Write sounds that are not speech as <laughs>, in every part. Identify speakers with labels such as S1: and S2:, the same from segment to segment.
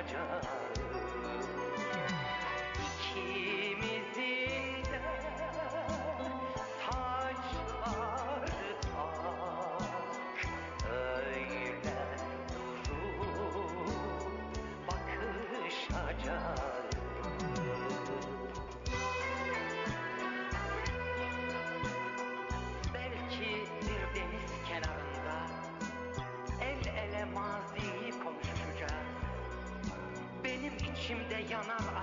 S1: Roger. İçimde yanan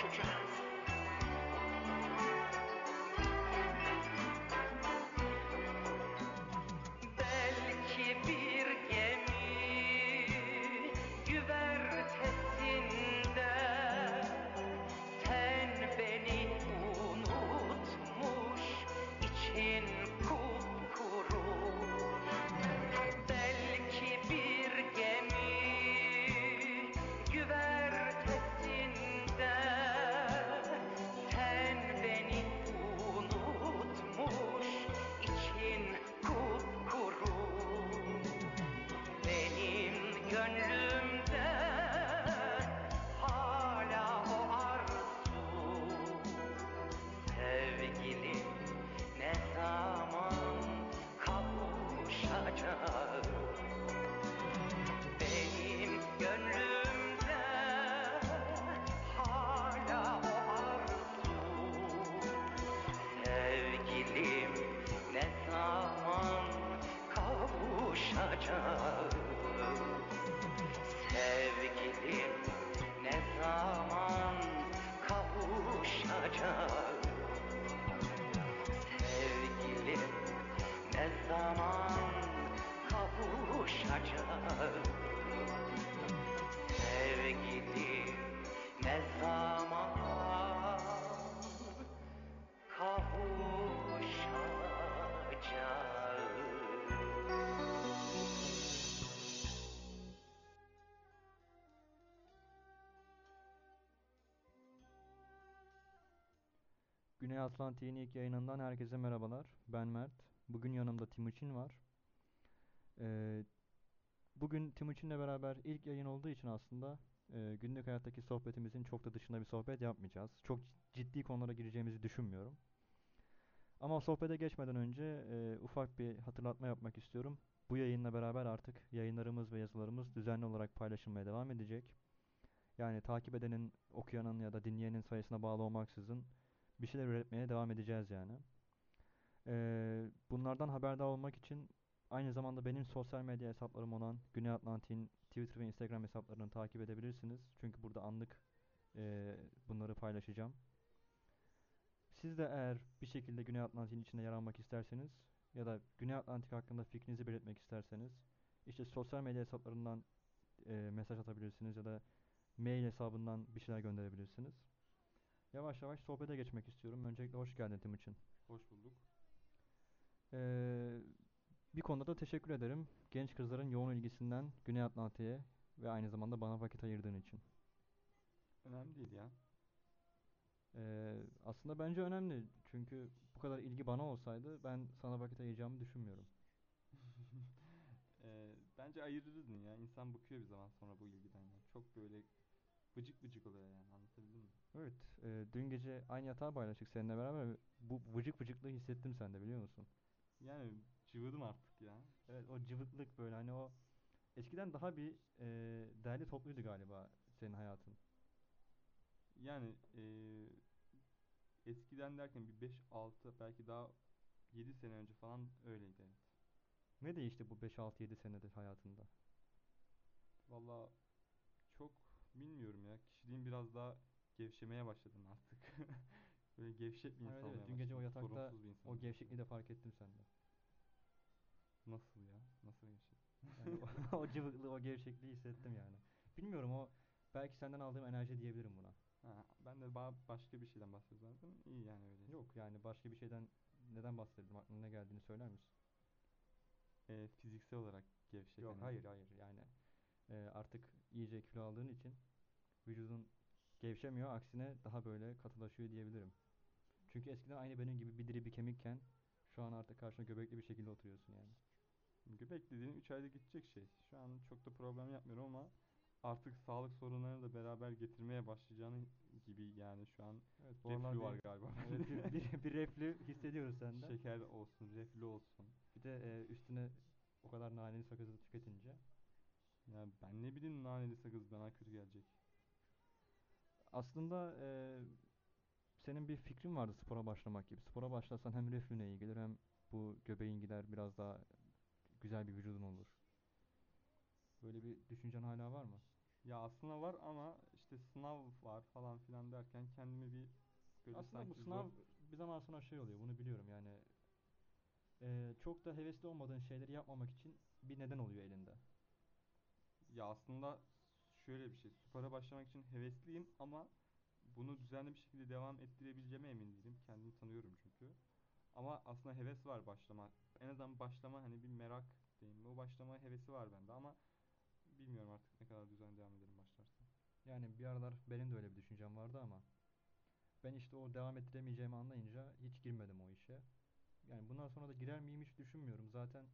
S1: zaman kavuşacağız? Belki
S2: Güney Atlantik'in ilk yayınından herkese merhabalar. Ben Mert. Bugün yanımda Timuçin var. Ee, bugün Timuçin'le beraber ilk yayın olduğu için aslında e, günlük hayattaki sohbetimizin çok da dışında bir sohbet yapmayacağız. Çok ciddi konulara gireceğimizi düşünmüyorum. Ama sohbete geçmeden önce e, ufak bir hatırlatma yapmak istiyorum. Bu yayınla beraber artık yayınlarımız ve yazılarımız düzenli olarak paylaşılmaya devam edecek. Yani takip edenin, okuyanın ya da dinleyenin sayısına bağlı olmaksızın bir şeyler üretmeye devam edeceğiz yani. Ee, bunlardan haberdar olmak için aynı zamanda benim sosyal medya hesaplarım olan Güney Atlantik'in Twitter ve Instagram hesaplarını takip edebilirsiniz. Çünkü burada anlık e, bunları paylaşacağım. Siz de eğer bir şekilde Güney Atlantik'in içinde yer almak isterseniz ya da Güney Atlantik hakkında fikrinizi belirtmek isterseniz işte sosyal medya hesaplarından e, mesaj atabilirsiniz ya da mail hesabından bir şeyler gönderebilirsiniz. Yavaş yavaş sohbete geçmek istiyorum. Öncelikle hoş geldin Timuçin.
S3: Hoş bulduk.
S2: Ee, bir konuda da teşekkür ederim. Genç kızların yoğun ilgisinden Güney Atlantik'e ve aynı zamanda bana vakit ayırdığın için.
S3: Önemli değil ya.
S2: Ee, aslında bence önemli. Çünkü bu kadar ilgi bana olsaydı ben sana vakit ayıracağımı düşünmüyorum. <laughs>
S3: Ee, bence ayırırdın ya. İnsan bıkıyor bir zaman sonra bu ilgiden ya. Çok böyle vıcık vıcık oluyor yani. Anlatabildim mi?
S2: Evet, e, dün gece aynı yatağı paylaştık seninle beraber. ve Bu vıcık vıcıklığı hissettim sende biliyor musun?
S3: Yani cıvıdım artık ya.
S2: Evet, o cıvıklık böyle hani o eskiden daha bir e, değerli topluydu galiba senin hayatın.
S3: Yani eee, eskiden derken bir 5-6 belki daha 7 sene önce falan öyleydi evet.
S2: Ne değişti bu 5-6-7 senedir hayatında?
S3: Valla çok bilmiyorum ya. Kişiliğim biraz daha gevşemeye başladım artık. <laughs> Böyle gevşek bir insan
S2: Evet
S3: olmaya
S2: evet dün gece o
S3: başladım.
S2: yatakta
S3: bir insan
S2: o gevşekliği de fark ettim sende.
S3: Nasıl ya? Nasıl gevşek?
S2: Yani o, <laughs> o cıvıklığı, o gevşekliği hissettim yani. Bilmiyorum o belki senden aldığım enerji diyebilirim buna.
S3: Ha, ben de ba- başka bir şeyden bahsediyorum zaten. İyi yani öyle.
S2: Yok yani başka bir şeyden neden bahsedelim aklına ne geldiğini söyler misin?
S3: Eee, fiziksel olarak gevşek
S2: Yok
S3: hani.
S2: hayır hayır yani e, artık iyice kilo aldığın için vücudun gevşemiyor aksine daha böyle katılaşıyor diyebilirim. Çünkü eskiden aynı benim gibi bir diri bir kemikken şu an artık karşına göbekli bir şekilde oturuyorsun yani.
S3: Göbek dediğin 3 ayda gidecek şey. Şu an çok da problem yapmıyorum ama artık sağlık sorunlarını da beraber getirmeye başlayacağını gibi yani şu an
S2: Evet
S3: reflü var
S2: bir,
S3: galiba
S2: evet, bir, bir, bir reflü hissediyoruz sende.
S3: Şeker olsun, reflü olsun.
S2: Bir de e, üstüne o kadar naneli sakızı tüketince.
S3: Ya ben ne bileyim naneli sakız bana kötü gelecek.
S2: Aslında e, senin bir fikrin vardı spora başlamak gibi. Spora başlasan hem reflüne iyi gelir hem bu göbeğin gider biraz daha güzel bir vücudun olur. Böyle bir düşüncen hala var mı?
S3: Ya aslında var ama işte sınav var falan filan derken kendimi bir böyle
S2: Aslında bu
S3: sanki zor
S2: sınav bir zaman sonra şey oluyor bunu biliyorum yani e, çok da hevesli olmadığın şeyleri yapmamak için bir neden oluyor elinde.
S3: Ya aslında şöyle bir şey. Spora başlamak için hevesliyim ama bunu düzenli bir şekilde devam ettirebileceğime emin değilim. Kendimi tanıyorum çünkü. Ama aslında heves var başlama. En azından başlama hani bir merak diyeyim. O başlama hevesi var bende ama bilmiyorum artık ne kadar düzenli devam ederim başlarsam.
S2: Yani bir aralar benim de öyle bir düşüncem vardı ama ben işte o devam ettiremeyeceğimi anlayınca hiç girmedim o işe. Yani bundan sonra da girer miyim hiç düşünmüyorum. Zaten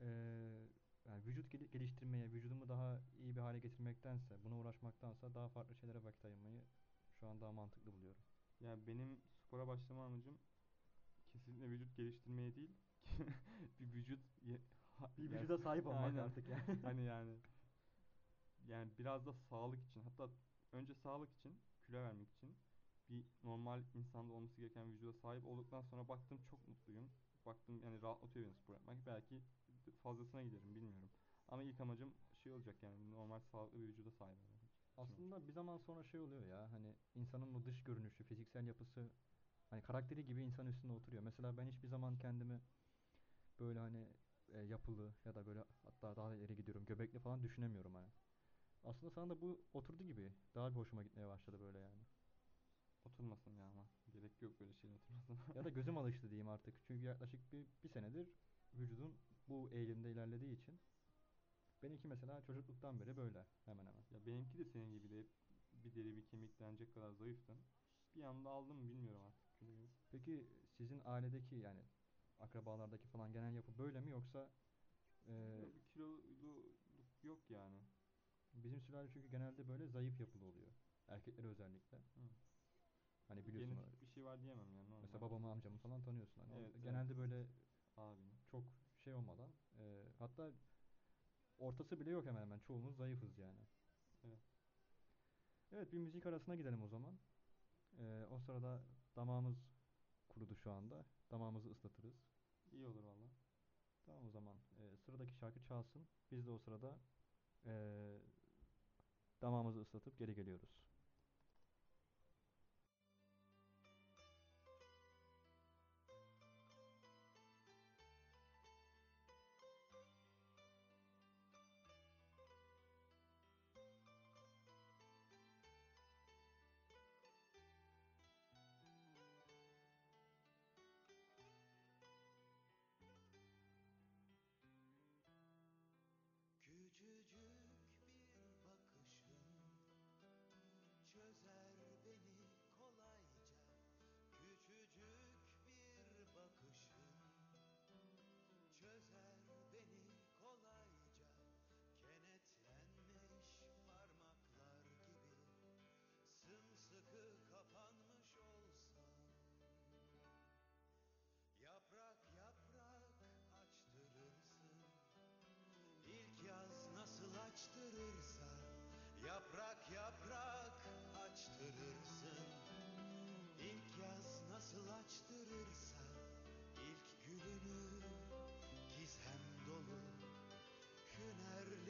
S2: eee, yani vücut geli- geliştirmeye, vücudumu daha iyi bir hale getirmektense, buna uğraşmaktansa daha farklı şeylere vakit ayırmayı şu an daha mantıklı buluyorum.
S3: Yani benim spora başlama amacım kesinlikle vücut geliştirmeye değil. <laughs> Bir vücut ye- ha-
S2: Bir
S3: yani
S2: vücuda sahip olmak
S3: aynen.
S2: artık yani. <laughs>
S3: Hani yani yani biraz da sağlık için hatta önce sağlık için kilo vermek için bir normal insanda olması gereken vücuda sahip olduktan sonra baktım çok mutluyum. Baktım yani rahatlatıyor beni spor yapmak. Belki fazlasına giderim bilmiyorum. Ama ilk amacım şey olacak yani normal sağlıklı bir vücuda sahip olmak.
S2: Aslında bir zaman sonra şey oluyor ya hani insanın o dış görünüşü, fiziksel yapısı hani karakteri gibi insan üstünde oturuyor. Mesela ben hiçbir zaman kendimi böyle hani e, yapılı ya da böyle hatta daha da ileri gidiyorum göbekli falan düşünemiyorum hani. Aslında sana da bu oturdu gibi. Daha bir hoşuma gitmeye başladı böyle yani.
S3: Oturmasın ya ama gerek yok böyle şeyin oturmasına.
S2: Ya da gözüm <laughs> alıştı diyeyim artık. Çünkü yaklaşık bir, bir senedir vücudun bu eğilimde ilerlediği için. Benimki mesela çocukluktan beri böyle hemen hemen.
S3: Ya benimki de senin gibi de hep bir deri bir kemik denecek kadar zayıftım. Bir anda aldım bilmiyorum artık kiloyu.
S2: Peki sizin ailedeki yani akrabalardaki falan genel yapı böyle mi yoksa e,
S3: Yok bir kiloluluk yok yani.
S2: bizim sülale çünkü genelde böyle zayıf yapılı oluyor. Erkekleri özellikle.
S3: Hı.
S2: Hani biliyorsun
S3: Genetik bir şey var diyemem yani normal.
S2: mesela babamı amcamı falan tanıyorsun hani.
S3: Evet, evet.
S2: genelde böyle
S3: Abim.
S2: çok şey olmadan e, hatta ortası bile yok hemen hemen çoğumuz zayıfız yani.
S3: Evet.
S2: Evet bir müzik arasına gidelim o zaman. E, o sırada damağımız kurudu şu anda. Damağımızı ıslatırız.
S3: İyi olur valla.
S2: Tamam o zaman e, sıradaki şarkı çalsın. Biz de o sırada e, damağımızı ıslatıp geri geliyoruz.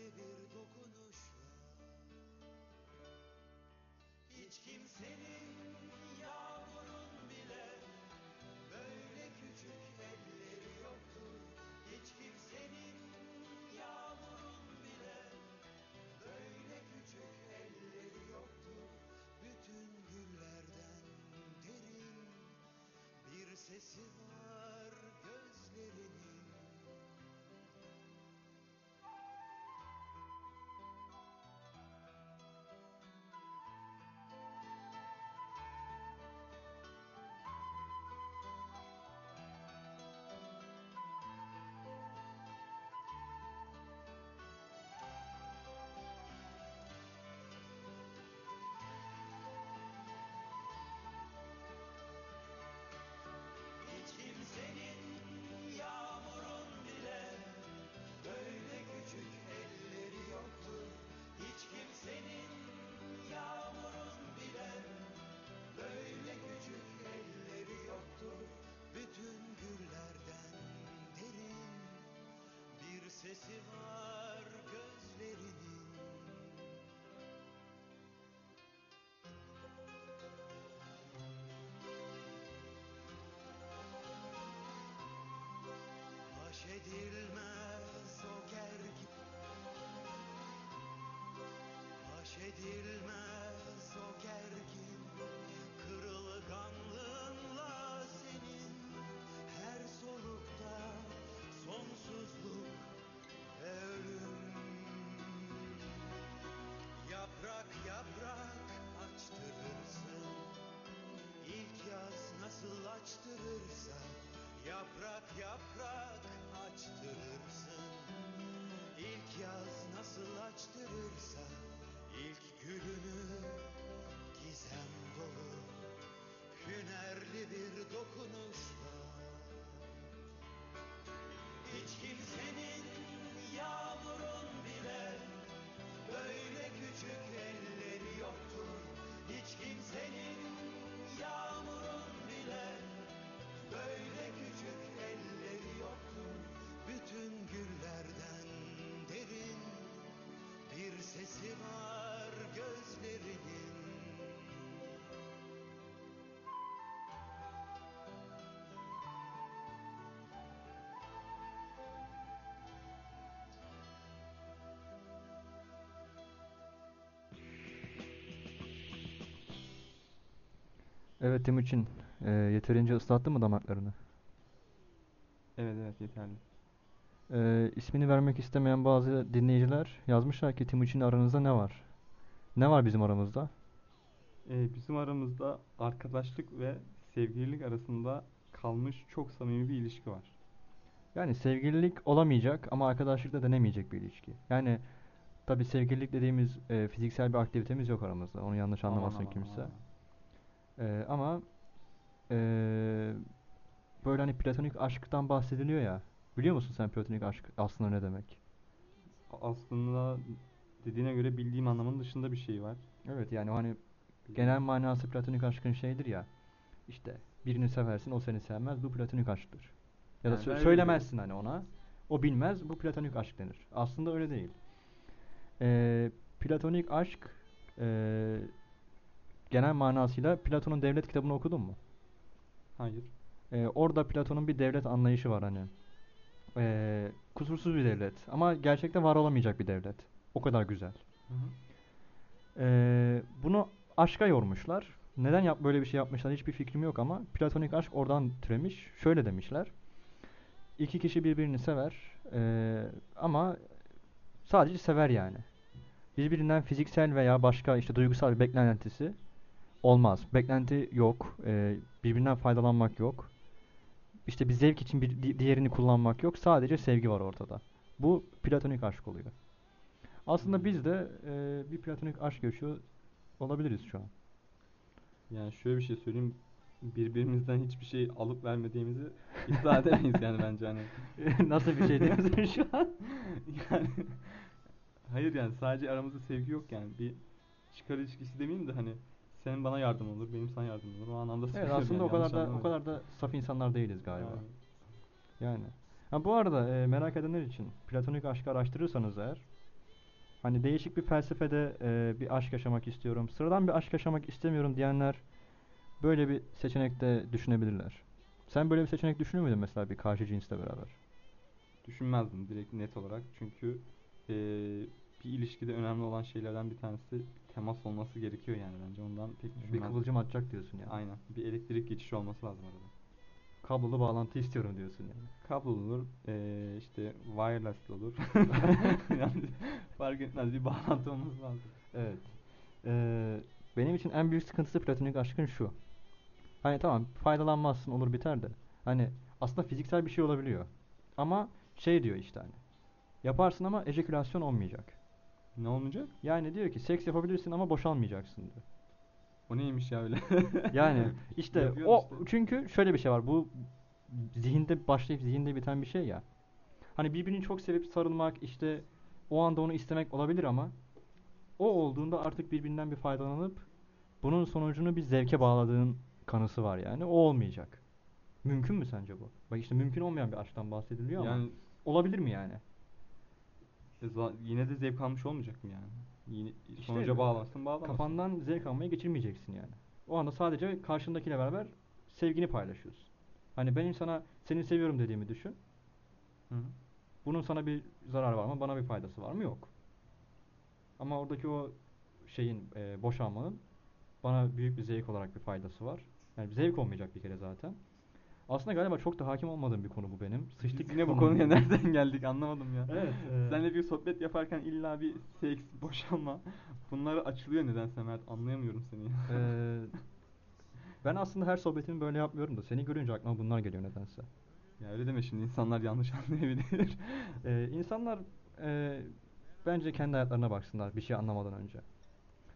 S4: Bir dokunuşla. Hiç kimsenin yağmurun bile Böyle küçük elleri yoktur. Hiç kimsenin yağmurun bile Böyle küçük elleri yoktur. Bütün güllerden derin Bir sesi var gözlerinin edilmez o gergin. Baş edilmez
S2: Evet Timuçin, e, yeterince ıslattın mı damaklarını?
S3: Evet evet yeterli.
S2: E, ismini vermek istemeyen bazı dinleyiciler yazmışlar ki Timuçin aranızda ne var? Ne var bizim aramızda?
S3: Ee, bizim aramızda arkadaşlık ve sevgililik arasında kalmış çok samimi bir ilişki var.
S2: Yani sevgililik olamayacak ama arkadaşlık da denemeyecek bir ilişki. Yani tabii sevgililik dediğimiz e, fiziksel bir aktivitemiz yok aramızda. Onu yanlış
S3: Aman
S2: anlamasın
S3: aman
S2: kimse.
S3: aman.
S2: E, ama e, böyle hani platonik aşktan bahsediliyor ya. Biliyor musun sen platonik aşk aslında ne demek?
S3: Aslında dediğine göre bildiğim anlamının dışında bir şey var.
S2: Evet yani o hani genel manası platonik aşkın şeydir ya. İşte birini seversin o seni sevmez bu platonik aşktır. Ya da
S3: Yani
S2: sö- söylemezsin hani ona. O bilmez bu platonik aşk denir. Aslında öyle değil. Ee, platonik aşk ee, genel manasıyla Platon'un devlet kitabını okudun mu?
S3: Hayır.
S2: Ee, orada Platon'un bir devlet anlayışı var hani. Ee, kusursuz bir devlet ama gerçekte var olamayacak bir devlet. O kadar güzel.
S3: Hı hı.
S2: Ee, bunu aşka yormuşlar. Neden yap böyle bir şey yapmışlar hiçbir fikrim yok ama platonik aşk oradan türemiş. Şöyle demişler. İki kişi birbirini sever ee, ama sadece sever yani. Birbirinden fiziksel veya başka işte duygusal bir beklentisi olmaz. Beklenti yok. ee, birbirinden faydalanmak yok. İşte bir zevk için bir di- diğerini kullanmak yok. Sadece sevgi var ortada. Bu platonik aşk oluyor. Aslında biz de e, bir platonik aşk yaşıyor olabiliriz şu an.
S3: Yani şöyle bir şey söyleyeyim. Birbirimizden hiçbir şey alıp vermediğimizi iddia edemeyiz yani bence hani. <laughs>
S2: Nasıl bir şey diyorsun <laughs> şu an?
S3: Yani Hayır yani sadece aramızda sevgi yok yani. Bir çıkar ilişkisi demeyeyim de hani senin bana yardım olur, benim sana yardım olur. O anlamda
S2: Evet
S3: söylüyorum
S2: aslında
S3: yani,
S2: o kadar
S3: yanlış
S2: da o
S3: anlamayın.
S2: kadar da saf insanlar değiliz galiba.
S3: Yani.
S2: Yani. Ha bu arada e, merak edenler için platonik aşkı araştırırsanız eğer hani değişik bir felsefede e, bir aşk yaşamak istiyorum, sıradan bir aşk yaşamak istemiyorum diyenler böyle bir seçenek de düşünebilirler. Sen böyle bir seçenek düşünür müydün mesela bir karşı cinsle beraber?
S3: Düşünmezdim direkt net olarak. Çünkü eee, bir ilişkide önemli olan şeylerden bir tanesi temas olması gerekiyor yani bence. Ondan pek
S2: Bir
S3: düşünmezdim.
S2: kıvılcım atacak diyorsun yani.
S3: Aynen. Bir elektrik geçişi olması lazım arada.
S2: Kablolu bağlantı istiyorum diyorsun yani.
S3: Kablolu olur, eee, işte wireless olur. <laughs> yani fark etmez bir bağlantı olması lazım.
S2: Evet. Ee, benim için en büyük sıkıntısı platonik aşkın şu. Hani tamam faydalanmazsın olur biter de. Hani aslında fiziksel bir şey olabiliyor. Ama şey diyor işte hani. Yaparsın ama ejekülasyon olmayacak.
S3: Ne olmayacak?
S2: Yani diyor ki seks yapabilirsin ama boşalmayacaksın diyor.
S3: O neymiş ya öyle? <laughs>
S2: Yani işte
S3: Yapıyorsun
S2: o
S3: işte.
S2: çünkü şöyle bir şey var. Bu zihinde başlayıp zihinde biten bir şey ya. Hani birbirini çok sevip sarılmak işte o anda onu istemek olabilir ama o olduğunda artık birbirinden bir faydalanıp bunun sonucunu bir zevke bağladığın kanısı var yani. O olmayacak. Mümkün mü sence bu? Bak işte mümkün olmayan bir aşktan bahsediliyor ama
S3: yani
S2: olabilir mi yani?
S3: E, yine de zevk almış olmayacak mı yani? Yine
S2: İşte
S3: sonuca bağlansın bağlamasın.
S2: Kafandan zevk almaya geçirmeyeceksin yani. O anda sadece karşındakiyle beraber sevgini paylaşıyorsun. Hani benim sana seni seviyorum dediğimi düşün.
S3: Hı hı.
S2: Bunun sana bir zararı var mı? Bana bir faydası var mı? Yok. Ama oradaki o şeyin e, boşanmanın bana büyük bir zevk olarak bir faydası var. Yani zevk olmayacak bir kere zaten. Aslında galiba çok da hakim olmadığım bir konu bu benim. Sıçtık
S3: Biz yine bu konuya <laughs> nereden geldik anlamadım ya.
S2: Evet. <laughs> e,
S3: Seninle bir sohbet yaparken illa bir seks, <laughs> boşanma bunları açılıyor nedense Mert anlayamıyorum seni ya.
S2: e, ben aslında her sohbetimi böyle yapmıyorum da seni görünce aklıma bunlar geliyor nedense.
S3: Ya öyle deme şimdi insanlar yanlış anlayabilir.
S2: Ee, insanlar e, bence kendi hayatlarına baksınlar bir şey anlamadan önce.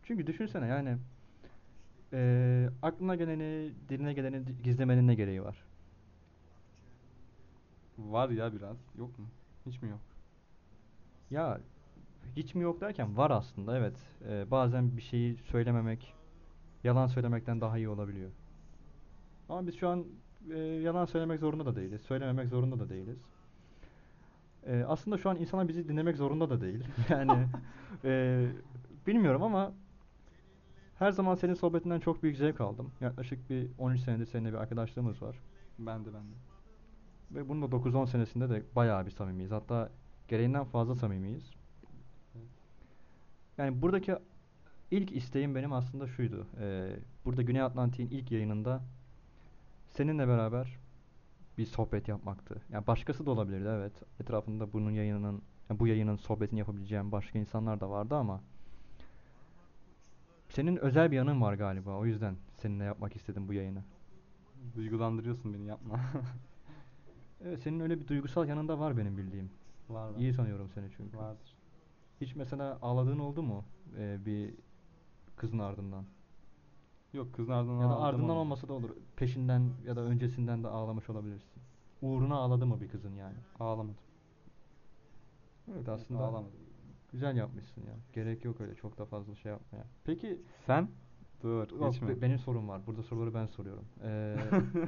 S2: Çünkü düşünsene yani e, aklına geleni, diline geleni gizlemenin ne gereği var?
S3: Var ya biraz. Yok mu? Hiç mi yok?
S2: Ya hiç mi yok derken var aslında evet. E, bazen bir şeyi söylememek yalan söylemekten daha iyi olabiliyor. Ama biz şu an e, yalan söylemek zorunda da değiliz. Söylememek zorunda da değiliz. E, aslında şu an insanlar bizi dinlemek zorunda da değil. <laughs> Yani e, bilmiyorum ama her zaman senin sohbetinden çok büyük zevk aldım. Yaklaşık bir 13 senedir seninle bir arkadaşlığımız var.
S3: Ben de ben de.
S2: Ve bunun da 9-10 senesinde de bayağı bir samimiyiz. Hatta gereğinden fazla samimiyiz. Yani buradaki ilk isteğim benim aslında şuydu. Ee, burada Güney Atlantik'in ilk yayınında seninle beraber bir sohbet yapmaktı. Yani başkası da olabilirdi evet. Etrafında bunun yayınının, yani bu yayının sohbetini yapabileceğim başka insanlar da vardı ama senin özel bir yanın var galiba. O yüzden seninle yapmak istedim bu yayını.
S3: Duygulandırıyorsun beni yapma. <laughs>
S2: Evet, senin öyle bir duygusal yanın da var benim bildiğim.
S3: var var.
S2: İyi tanıyorum seni çünkü.
S3: Vardır.
S2: Hiç mesela ağladığın oldu mu ee, bir kızın ardından?
S3: Yok kızın ardından
S2: Ya da
S3: ağladım
S2: ardından
S3: ama.
S2: olmasa da olur. Peşinden ya da öncesinden de ağlamış olabilirsin. Uğruna ağladı mı bir kızın yani?
S3: Ağlamadım.
S2: Evet aslında
S3: Ağlamadım.
S2: güzel yapmışsın ya. Gerek yok öyle çok da fazla şey yapmaya. Peki
S3: Sen? Dur
S2: yok,
S3: geçme.
S2: be- benim sorum var. Burada soruları ben soruyorum. Ee,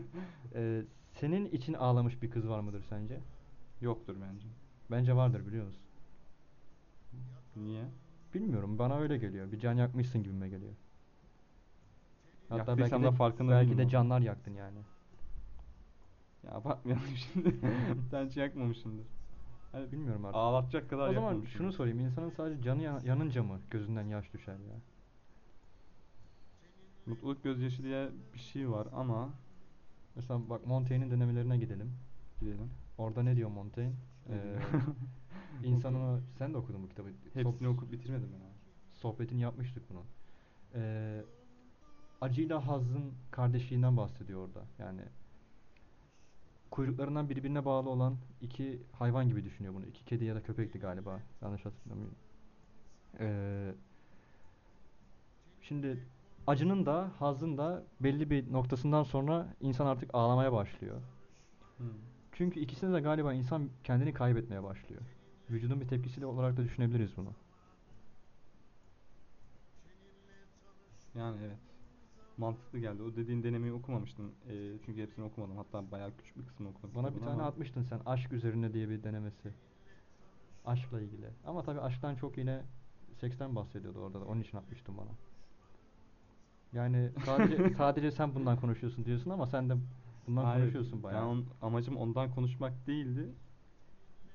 S2: <laughs> e, senin için ağlamış bir kız var mıdır sence?
S3: Yoktur bence.
S2: Bence vardır biliyor musun?
S3: Niye?
S2: Bilmiyorum bana öyle geliyor. Bir can yakmışsın gibime geliyor. Hatta belki
S3: Yaktıysam
S2: de,
S3: da farkında
S2: belki
S3: değilim
S2: de
S3: ama.
S2: canlar yaktın yani.
S3: Ya abartmayalım şimdi. <laughs> Sen hiç yakmamışsındır. Hani
S2: Bilmiyorum artık.
S3: ağlatacak kadar
S2: O zaman
S3: yakmamışsındır.
S2: şunu sorayım. İnsanın sadece canı ya- yanınca mı gözünden yaş düşer ya?
S3: Mutluluk gözyaşı diye bir şey var ama
S2: Mesela bak Montaigne'in denemelerine gidelim.
S3: gidelim.
S2: Orada ne diyor Montaigne?
S3: Ne
S2: Ee, <laughs> insanın sen de okudun bu kitabı.
S3: Hepsini
S2: Soh-
S3: okup bitirmedim ben abi.
S2: Sohbetini yapmıştık bunun. Ee, acıyla hazın kardeşliğinden bahsediyor orada. Yani kuyruklarından birbirine bağlı olan iki hayvan gibi düşünüyor bunu. İki kedi ya da köpekti galiba. Yanlış hatırlamıyorum. Ee, şimdi acının da hazın da belli bir noktasından sonra insan artık ağlamaya başlıyor.
S3: Hmm.
S2: Çünkü ikisinde de galiba insan kendini kaybetmeye başlıyor. Vücudun bir tepkisiyle olarak da düşünebiliriz bunu.
S3: Yani evet. Mantıklı geldi. O dediğin denemeyi okumamıştım. E, çünkü hepsini okumadım. Hatta bayağı küçük bir kısmını okudum.
S2: Bana bir tane
S3: ama...
S2: atmıştın sen. Aşk üzerine diye bir denemesi. Aşkla ilgili. Ama tabii aşktan çok yine seksten bahsediyordu orada da. Onun için atmıştım bana. Yani sadece sadece sen bundan konuşuyorsun diyorsun ama sen de bundan
S3: Hayır,
S2: konuşuyorsun bayağı.
S3: Ben on- amacım ondan konuşmak değildi.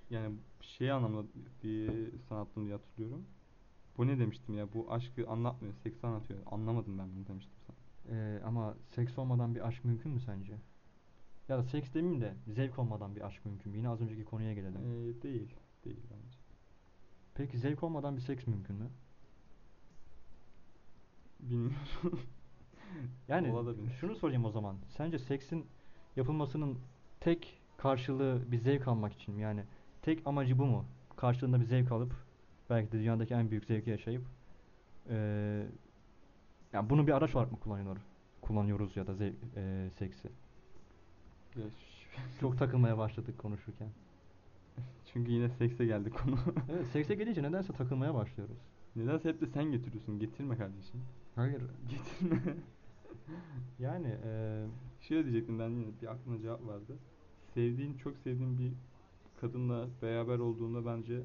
S3: Yani şey anlamda bir sanattım diye hatırlıyorum. Bu ne demiştim ya? Bu aşkı anlatmıyor, seksi anlatıyor. Anlamadım ben bunu demiştim sana.
S2: Ee, ama seks olmadan bir aşk mümkün mü sence? Ya da seks demeyeyim de zevk olmadan bir aşk mümkün mü? Yine az önceki konuya gelelim.
S3: Ee, değil. Değil bence.
S2: Peki zevk olmadan bir seks mümkün mü?
S3: Bilmiyorum. <laughs>
S2: Yani
S3: Olabilir.
S2: şunu sorayım o zaman. Sence seksin yapılmasının tek karşılığı bir zevk almak için mi? Yani tek amacı bu mu? Karşılığında bir zevk alıp belki de dünyadaki en büyük zevki yaşayıp eee yani bunu bir araç olarak mı kullanıyor, kullanıyoruz ya da zevk, eee, seksi?
S3: Ya
S2: Çok takılmaya başladık konuşurken. <laughs>
S3: Çünkü yine sekse geldi konu.
S2: Evet, sekse gelince nedense takılmaya başlıyoruz.
S3: Nedense hep de sen getiriyorsun. Getirme kardeşim.
S2: Hayır.
S3: Getirme. <laughs>
S2: Yani eee
S3: Şöyle diyecektim ben yine bir aklıma cevap vardı. Sevdiğin, çok sevdiğin bir kadınla beraber olduğunda bence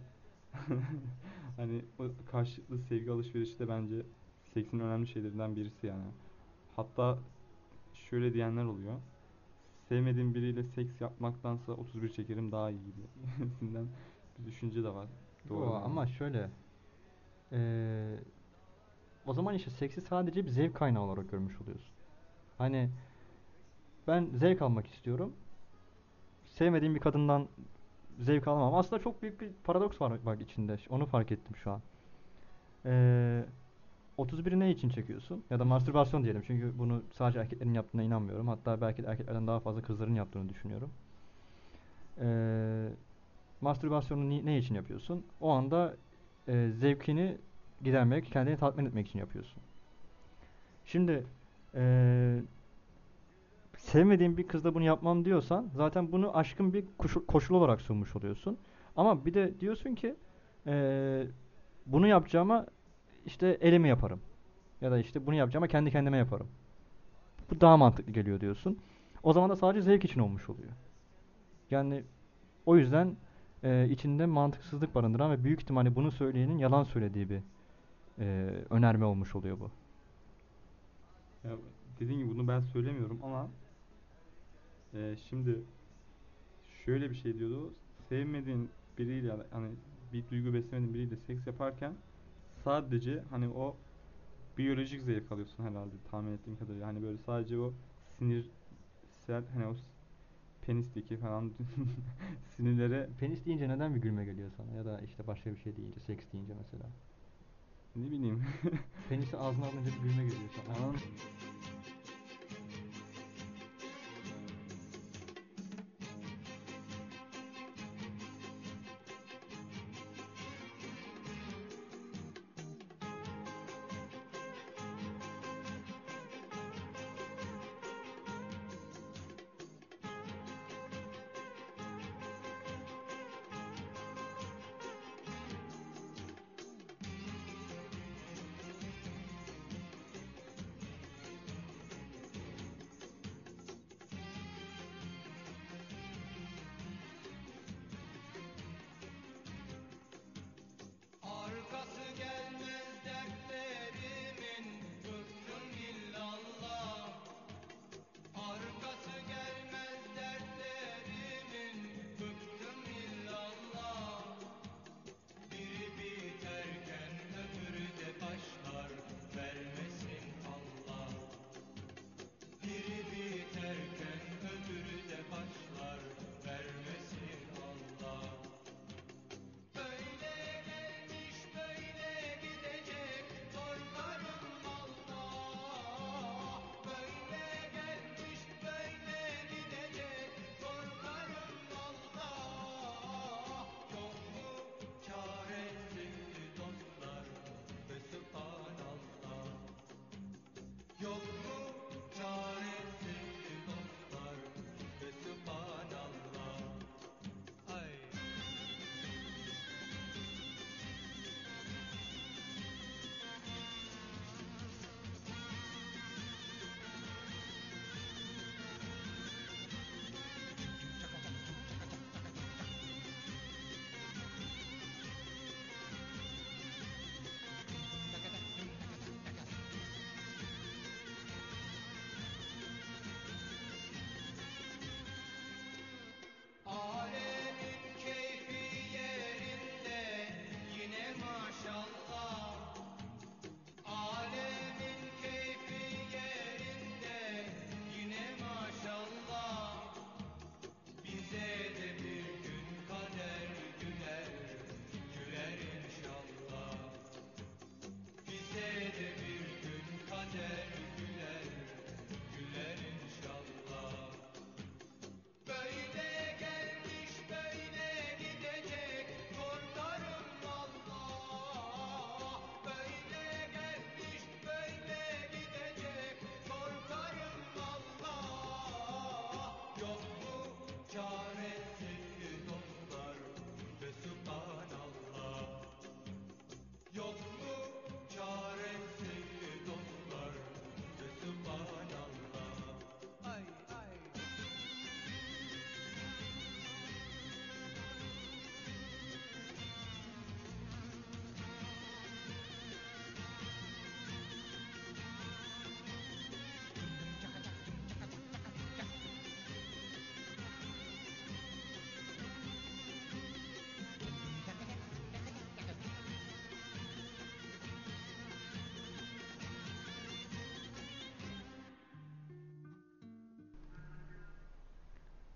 S3: <laughs> hani o karşılıklı sevgi alışverişi de bence seksin önemli şeylerinden birisi yani. Hatta şöyle diyenler oluyor. Sevmediğim biriyle seks yapmaktansa 31 çekerim daha iyi gibi. Gibisinden bir düşünce de var. Doğru
S2: Yo, ama şöyle eee, o zaman işte seksi sadece bir zevk kaynağı olarak görmüş oluyorsun. Hani ben zevk almak istiyorum. Sevmediğim bir kadından zevk alamam. Aslında çok büyük bir paradoks var bak içinde. Onu fark ettim şu an. Eee 31'i ne için çekiyorsun? Ya da mastürbasyon diyelim. Çünkü bunu sadece erkeklerin yaptığına inanmıyorum. Hatta belki de erkeklerden daha fazla kızların yaptığını düşünüyorum. Eee mastürbasyonu ne için yapıyorsun? O anda e, zevkini gidermek, kendini tatmin etmek için yapıyorsun. Şimdi e, sevmediğin bir kızla bunu yapmam diyorsan zaten bunu aşkın bir koşu- koşul olarak sunmuş oluyorsun. Ama bir de diyorsun ki e, bunu yapacağıma işte elimi yaparım. Ya da işte bunu yapacağıma kendi kendime yaparım. Bu daha mantıklı geliyor diyorsun. O zaman da sadece zevk için olmuş oluyor. Yani o yüzden e, içinde mantıksızlık barındıran ve büyük ihtimalle bunu söyleyenin yalan söylediği bir e, önerme olmuş oluyor bu.
S3: Ya dediğim gibi bunu ben söylemiyorum ama e, şimdi şöyle bir şey diyordu. Sevmediğin biriyle hani bir duygu beslemediğin biriyle seks yaparken sadece hani o biyolojik zevk alıyorsun herhalde tahmin ettiğim kadarıyla. Hani böyle sadece o sinirsel hani o penisteki falan <laughs> sinirlere
S2: Penis deyince neden bir gülme geliyor sana? Ya da işte başka bir şey deyince, seks deyince mesela.
S3: Ne bileyim
S2: Penisi ağzına alınca bir gülme geliyor
S3: mı?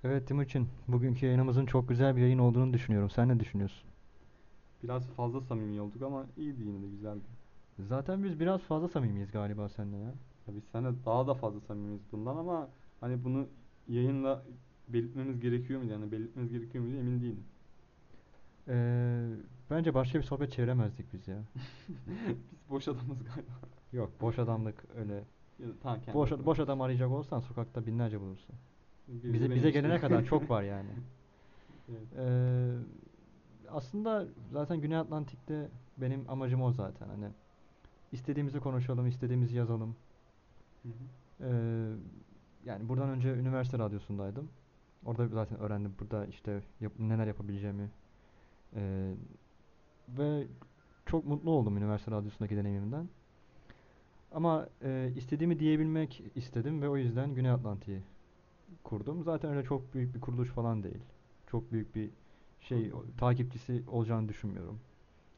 S2: Evet Timuçin, bugünkü yayınımızın çok güzel bir yayın olduğunu düşünüyorum. Sen ne düşünüyorsun?
S3: Biraz fazla samimi olduk ama iyiydi yine de güzeldi.
S2: Zaten biz biraz fazla samimiyiz galiba seninle ya.
S3: Ya biz seninle daha da fazla samimiyiz bundan ama hani bunu yayınla belirtmemiz gerekiyor muydu? Yani belirtmemiz gerekiyor muydu emin değilim.
S2: Ee, bence başka bir sohbet çeviremezdik biz ya. <laughs>
S3: Biz boş adamız galiba.
S2: Yok, boş adamlık öyle.
S3: Ya tamam
S2: Boş, boş adam arayacak olsan sokakta binlerce bulursun. Bize bize gelene kadar <laughs> çok var yani.
S3: Evet.
S2: Ee, aslında zaten Güney Atlantik'te benim amacım o zaten. Hani istediğimizi konuşalım, istediğimizi yazalım.
S3: Hı hı.
S2: Ee, yani buradan önce üniversite radyosundaydım. Orada zaten öğrendim burada işte yap- neler yapabileceğimi. Ee, ve çok mutlu oldum üniversite radyosundaki deneyimimden. Ama e, istediğimi diyebilmek istedim ve o yüzden Güney Atlantik'i kurdum. Zaten öyle çok büyük bir kuruluş falan değil. Çok büyük bir şey takipçisi olacağını düşünmüyorum.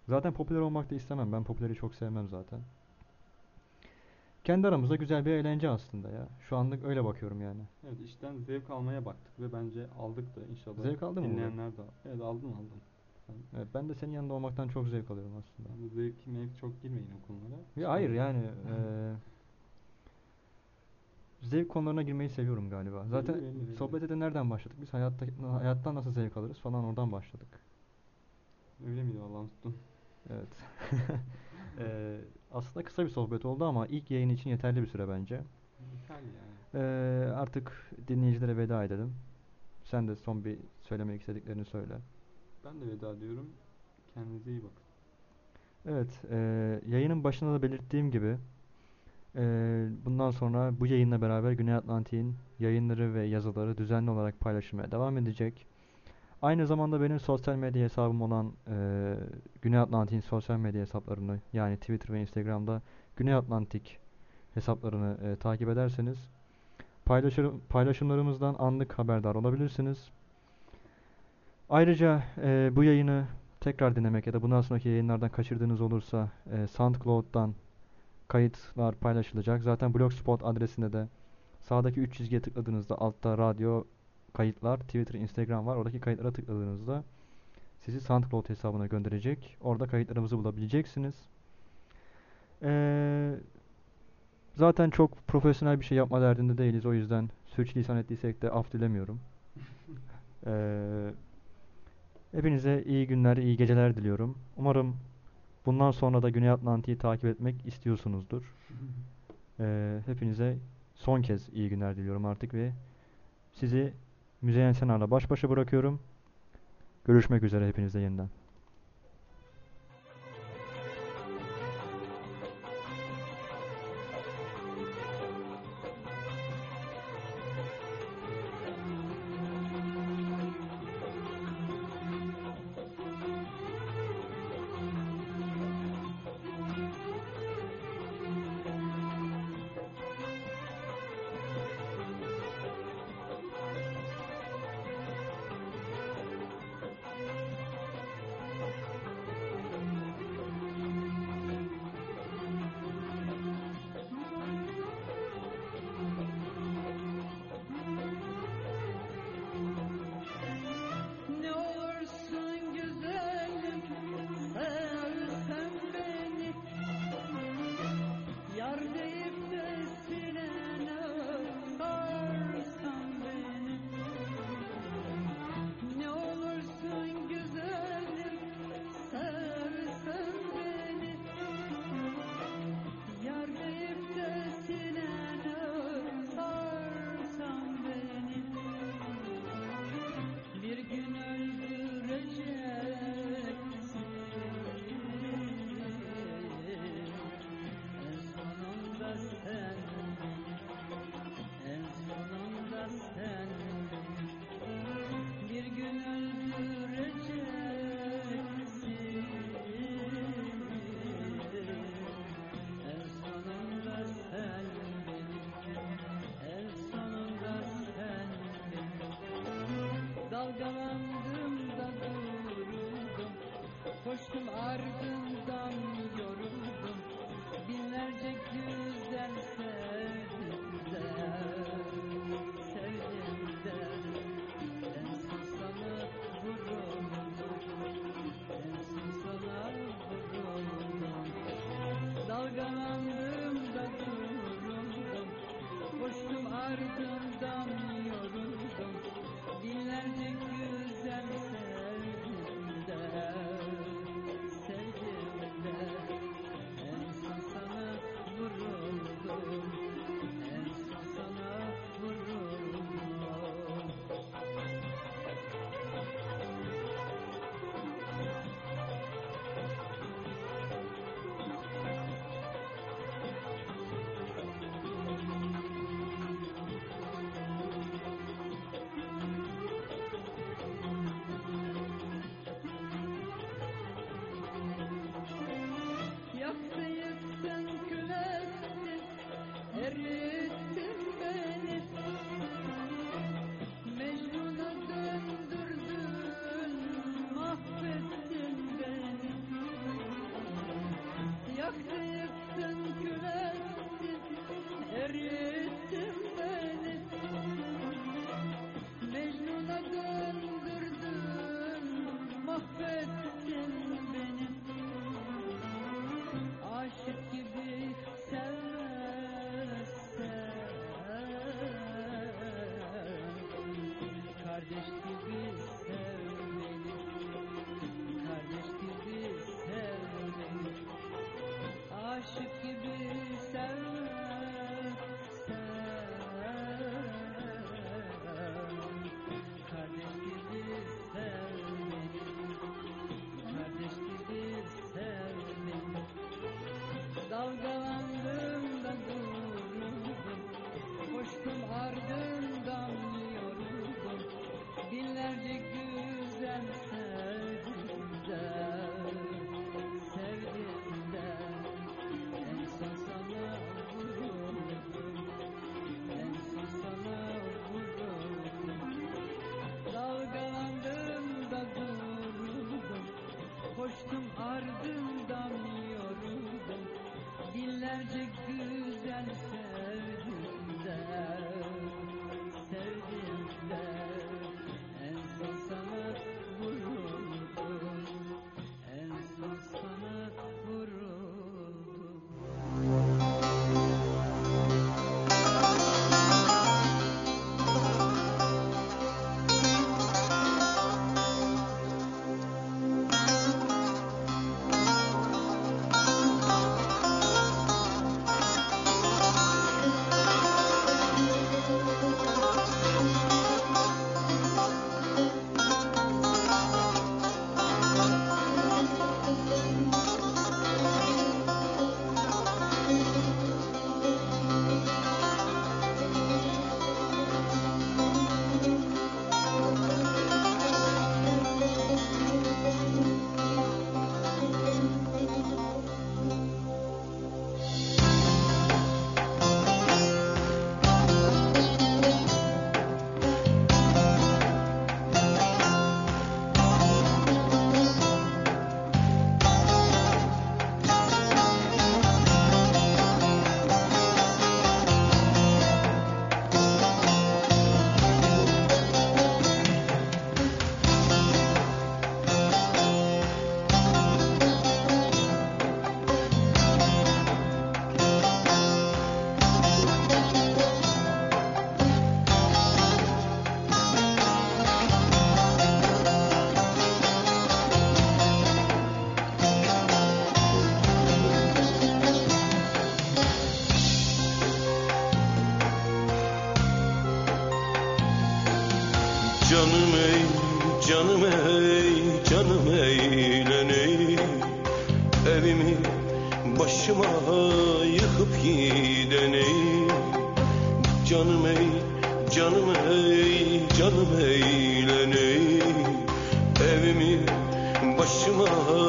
S2: Zaten popüler olmak da istemem. Ben popüleri çok sevmem zaten. Kendi aramızda güzel bir eğlence aslında ya. Şu anlık öyle bakıyorum yani.
S3: Evet işten zevk almaya baktık ve bence aldık da inşallah.
S2: Zevk aldın mı?
S3: Dinleyenler de Evet aldım aldım.
S2: Evet, ben de senin yanında olmaktan çok zevk alıyorum aslında.
S3: bu zevk mevk çok girmeyin o konulara.
S2: Ya hayır yani <laughs> eee, zevk konularına girmeyi seviyorum galiba. Zaten
S3: Belli, belli, belli.
S2: sohbete de nereden başladık? Biz hayatta hayattan nasıl zevk alırız falan oradan başladık.
S3: Öyle miydi vallahi unuttum.
S2: Evet. Eee, <laughs> aslında kısa bir sohbet oldu ama ilk yayın için yeterli bir süre bence.
S3: Yeterli yani.
S2: Eee, artık dinleyicilere veda edelim. Sen de son bir söylemek istediklerini söyle.
S3: Ben de veda ediyorum. Kendinize iyi bakın.
S2: Evet, eee, yayının başında da belirttiğim gibi bundan sonra bu yayınla beraber Güney Atlantik'in yayınları ve yazıları düzenli olarak paylaşılmaya devam edecek. Aynı zamanda benim sosyal medya hesabım olan eee Güney Atlantik'in sosyal medya hesaplarını yani Twitter ve Instagram'da Güney Atlantik hesaplarını eee, takip ederseniz paylaşır, paylaşımlarımızdan anlık haberdar olabilirsiniz. Ayrıca eee, bu yayını tekrar dinlemek ya da bundan sonraki yayınlardan kaçırdığınız olursa eee, SoundCloud'dan kayıtlar paylaşılacak. Zaten Blogspot adresinde de sağdaki 3 çizgiye tıkladığınızda altta radyo kayıtlar, Twitter, Instagram var. Oradaki kayıtlara tıkladığınızda sizi SoundCloud hesabına gönderecek. Orada kayıtlarımızı bulabileceksiniz. Eee, zaten çok profesyonel bir şey yapma derdinde değiliz. O yüzden sürçülisan ettiysek de af dilemiyorum. Eee <laughs> Hepinize iyi günler, iyi geceler diliyorum. Umarım bundan sonra da Güney Atlantik'i takip etmek istiyorsunuzdur. <laughs> Ee, hepinize son kez iyi günler diliyorum artık ve sizi Müzeyyen Senar'la baş başa bırakıyorum. Görüşmek üzere hepinizle yeniden.
S5: oh.